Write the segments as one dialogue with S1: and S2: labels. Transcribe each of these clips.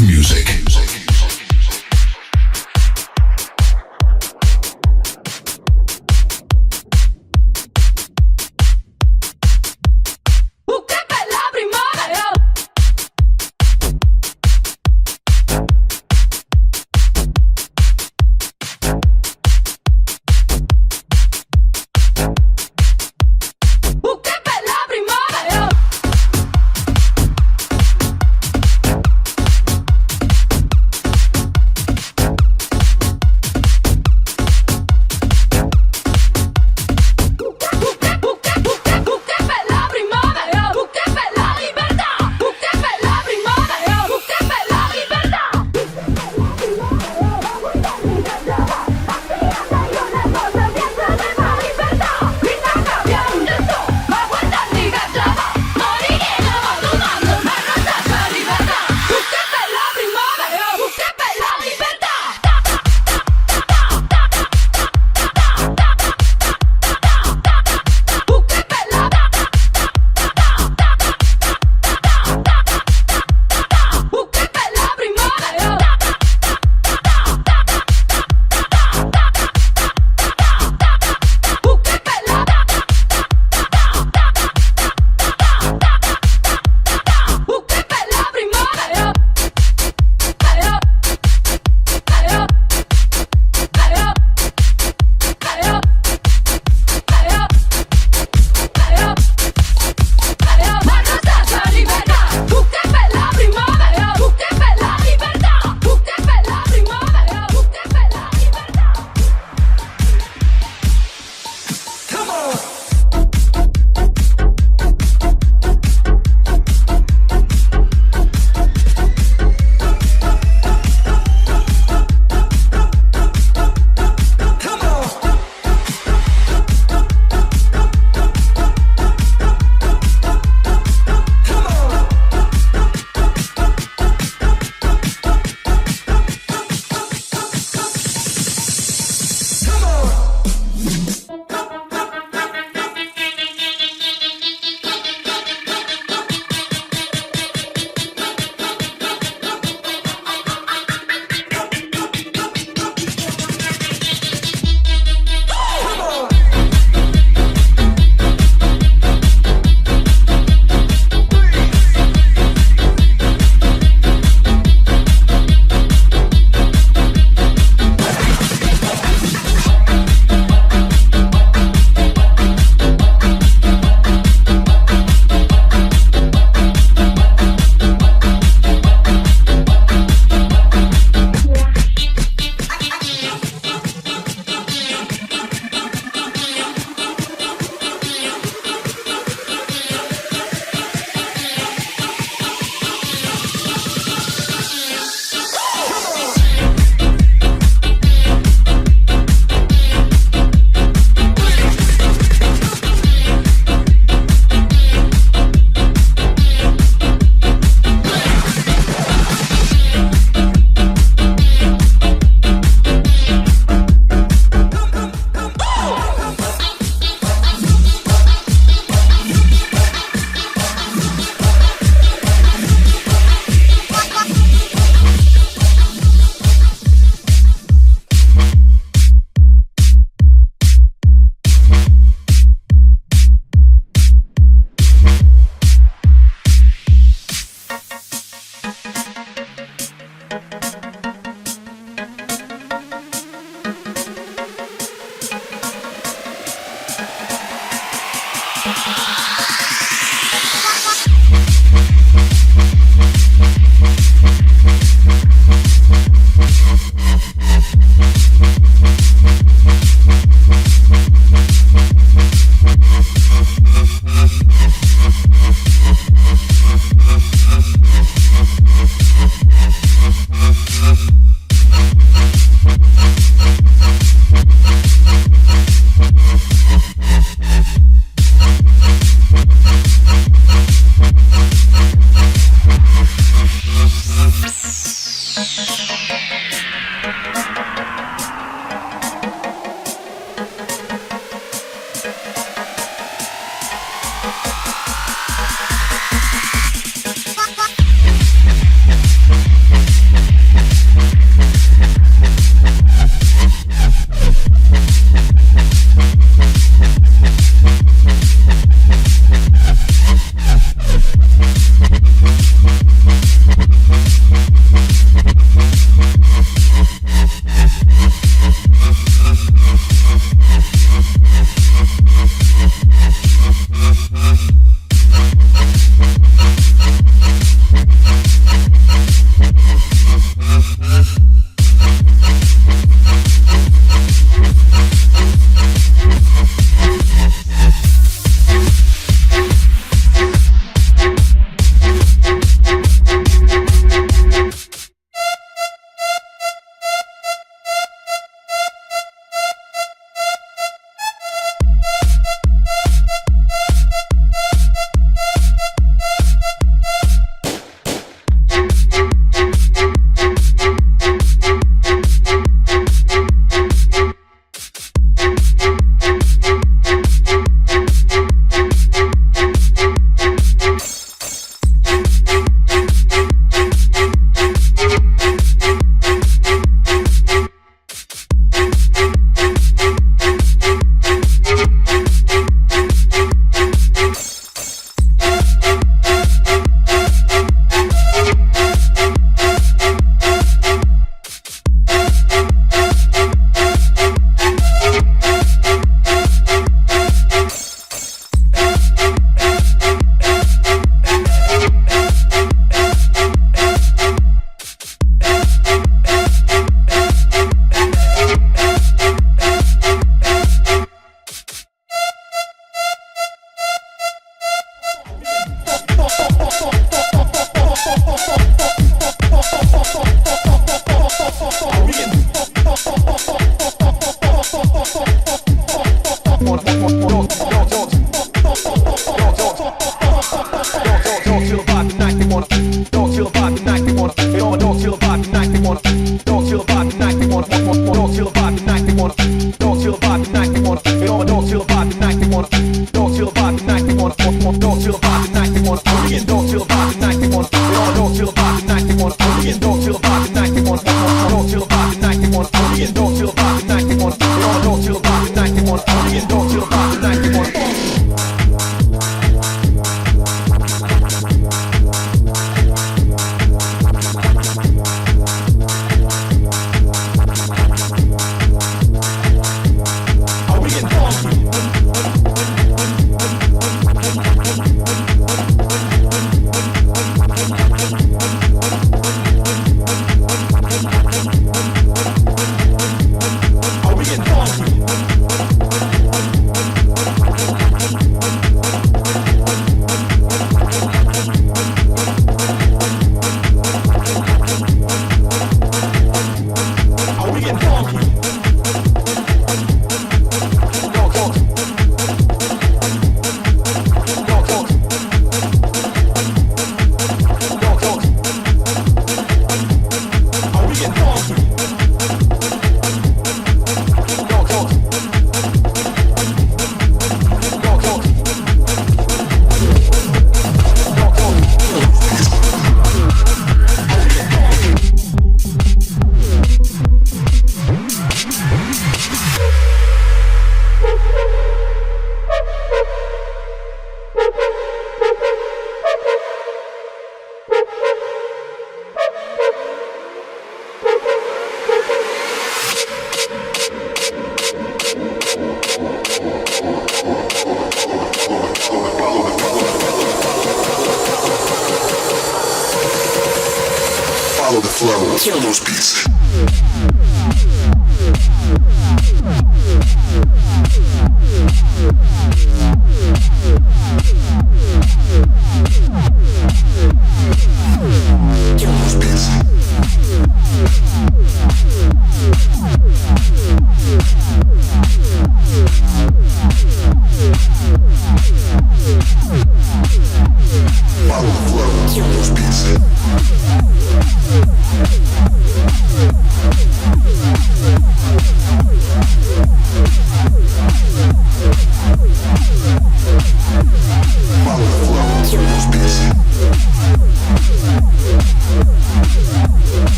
S1: music.
S2: I'll you get
S3: door.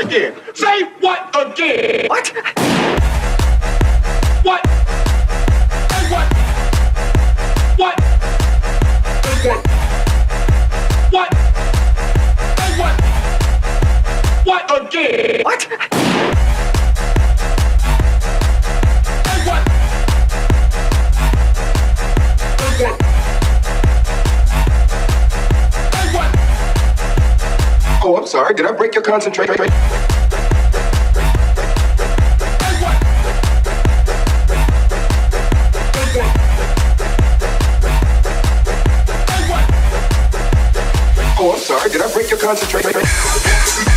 S3: again? Say what again? What?
S4: did I break your concentration? Oh, I'm sorry, did I break your concentration?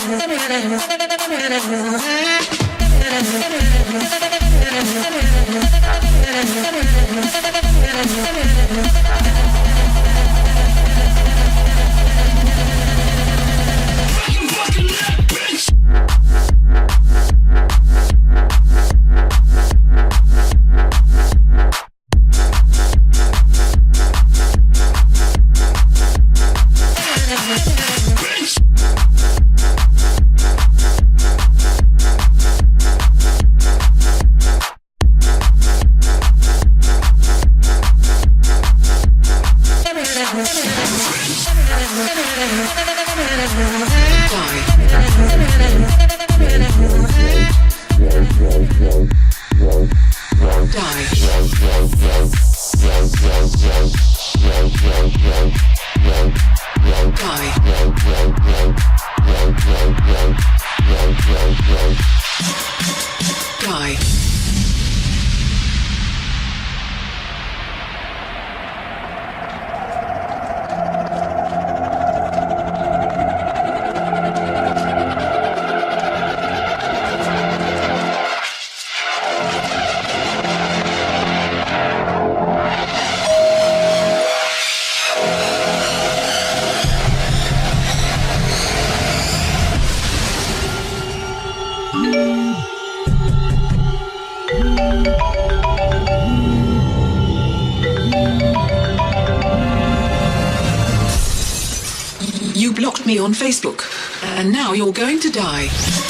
S5: Die. Going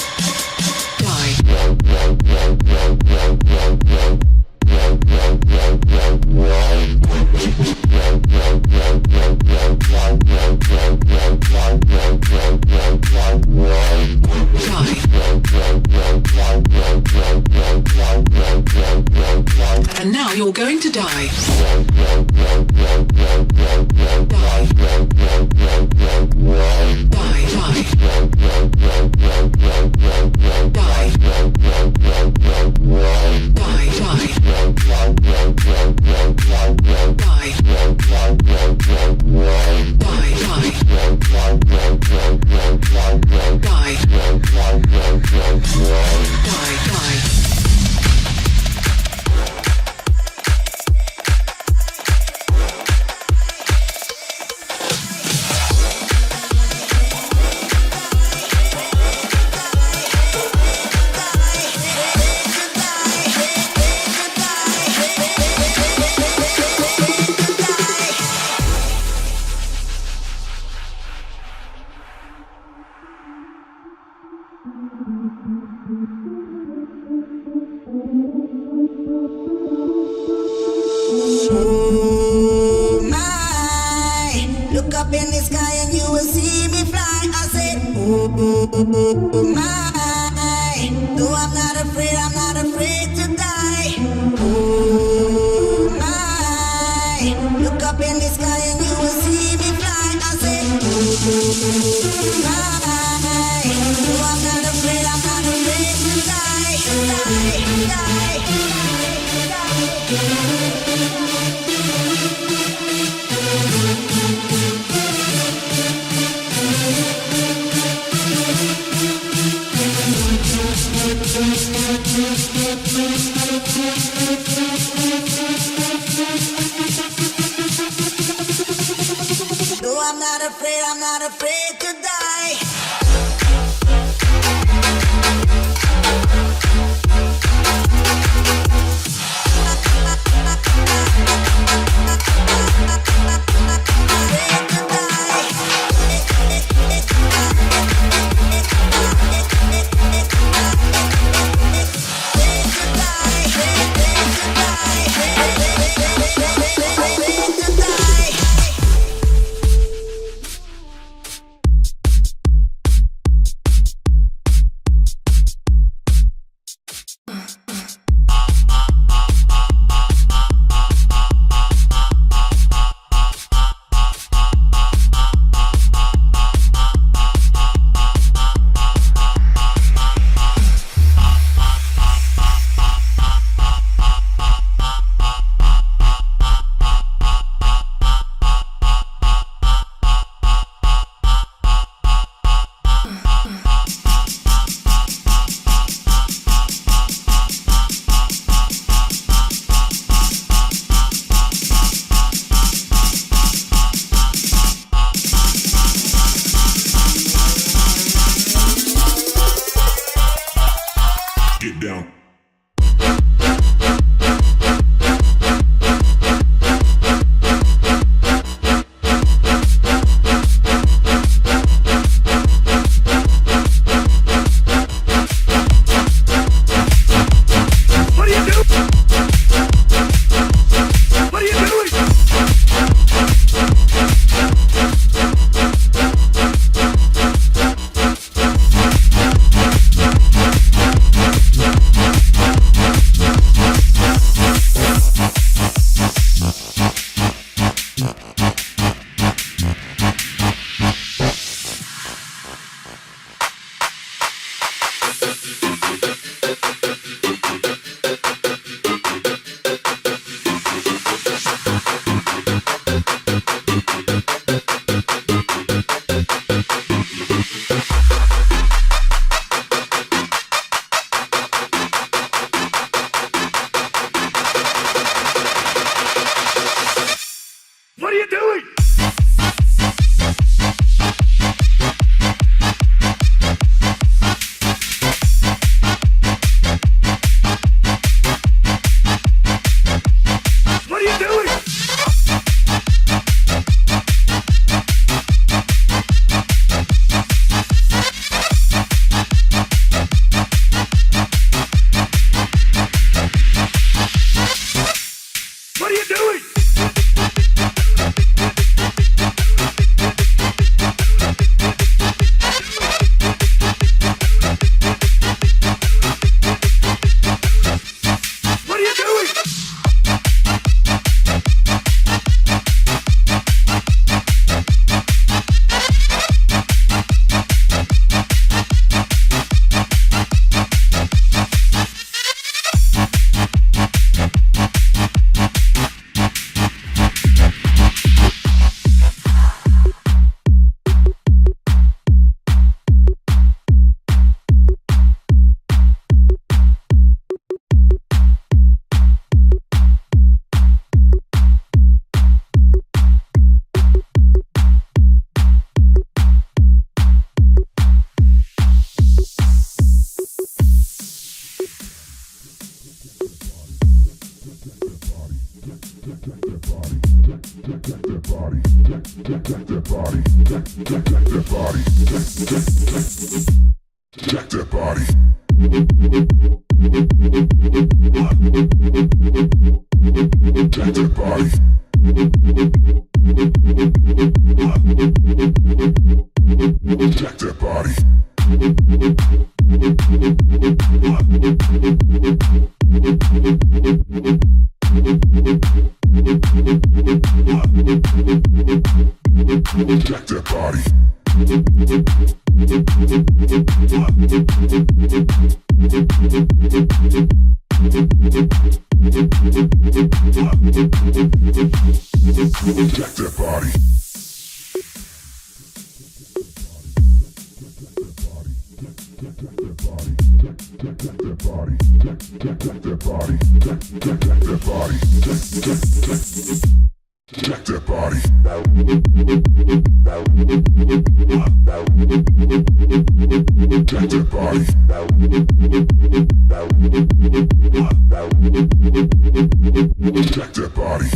S6: No, I'm not afraid, I'm not afraid to die.
S7: Jack that body. Jack that body. Jack that that body.